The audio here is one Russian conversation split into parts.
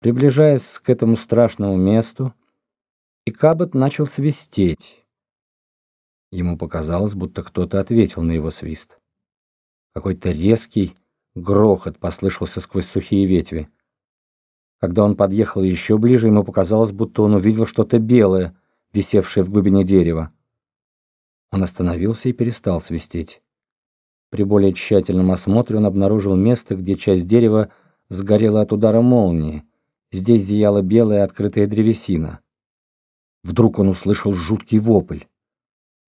Приближаясь к этому страшному месту, Икабот начал свистеть. Ему показалось, будто кто-то ответил на его свист. Какой-то резкий грохот послышался сквозь сухие ветви. Когда он подъехал еще ближе, ему показалось, будто он увидел что-то белое, висевшее в глубине дерева. Он остановился и перестал свистеть. При более тщательном осмотре он обнаружил место, где часть дерева сгорела от удара молнии. Здесь зияла белая открытая древесина. Вдруг он услышал жуткий вопль.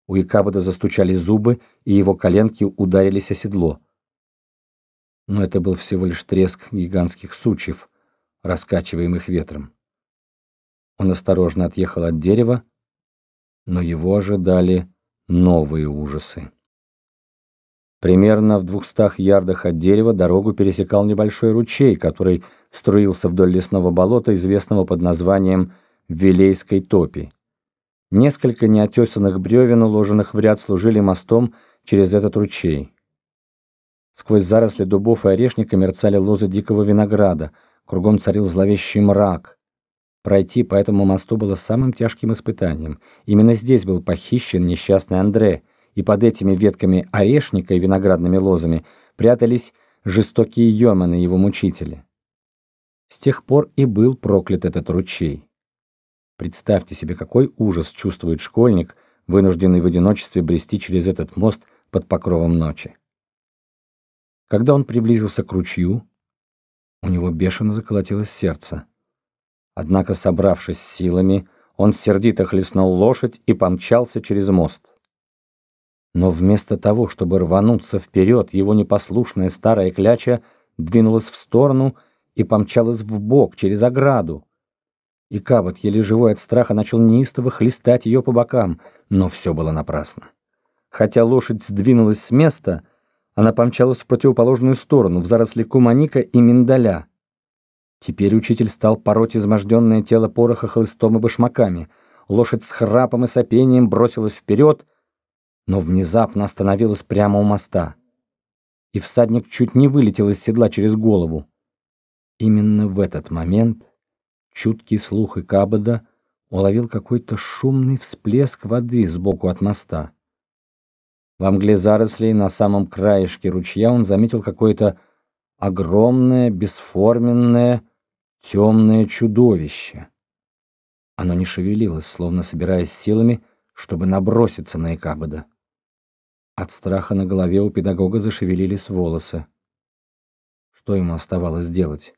У Икабода застучали зубы, и его коленки ударились о седло. Но это был всего лишь треск гигантских сучьев, раскачиваемых ветром. Он осторожно отъехал от дерева, но его ожидали новые ужасы. Примерно в двухстах ярдах от дерева дорогу пересекал небольшой ручей, который струился вдоль лесного болота, известного под названием Вилейской топи. Несколько неотесанных бревен, уложенных в ряд, служили мостом через этот ручей. Сквозь заросли дубов и орешника мерцали лозы дикого винограда, кругом царил зловещий мрак. Пройти по этому мосту было самым тяжким испытанием. Именно здесь был похищен несчастный Андре, и под этими ветками орешника и виноградными лозами прятались жестокие йоманы, его мучители. С тех пор и был проклят этот ручей. Представьте себе, какой ужас чувствует школьник, вынужденный в одиночестве брести через этот мост под покровом ночи. Когда он приблизился к ручью, у него бешено заколотилось сердце. Однако, собравшись силами, он сердито хлестнул лошадь и помчался через мост. Но вместо того, чтобы рвануться вперед, его непослушная старая кляча двинулась в сторону и помчалась в бок через ограду. И Кабот, еле живой от страха, начал неистово хлестать ее по бокам, но все было напрасно. Хотя лошадь сдвинулась с места, она помчалась в противоположную сторону, в заросли куманика и миндаля. Теперь учитель стал пороть изможденное тело пороха хлыстом и башмаками. Лошадь с храпом и сопением бросилась вперед, но внезапно остановилась прямо у моста. И всадник чуть не вылетел из седла через голову. Именно в этот момент чуткий слух и Кабада уловил какой-то шумный всплеск воды сбоку от моста. В мгле зарослей на самом краешке ручья он заметил какое-то огромное, бесформенное, темное чудовище. Оно не шевелилось, словно собираясь силами, чтобы наброситься на Икабода. От страха на голове у педагога зашевелились волосы. Что ему оставалось делать?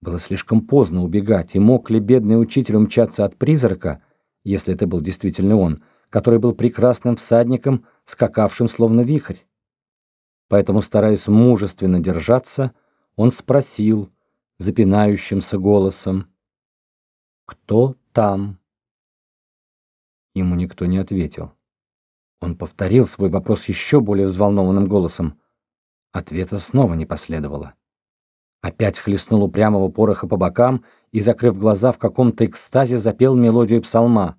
Было слишком поздно убегать, и мог ли бедный учитель умчаться от призрака, если это был действительно он, который был прекрасным всадником, скакавшим словно вихрь? Поэтому, стараясь мужественно держаться, он спросил, запинающимся голосом. «Кто там?» Ему никто не ответил. Он повторил свой вопрос еще более взволнованным голосом. Ответа снова не последовало. Опять хлестнул упрямого пороха по бокам и, закрыв глаза, в каком-то экстазе запел мелодию псалма.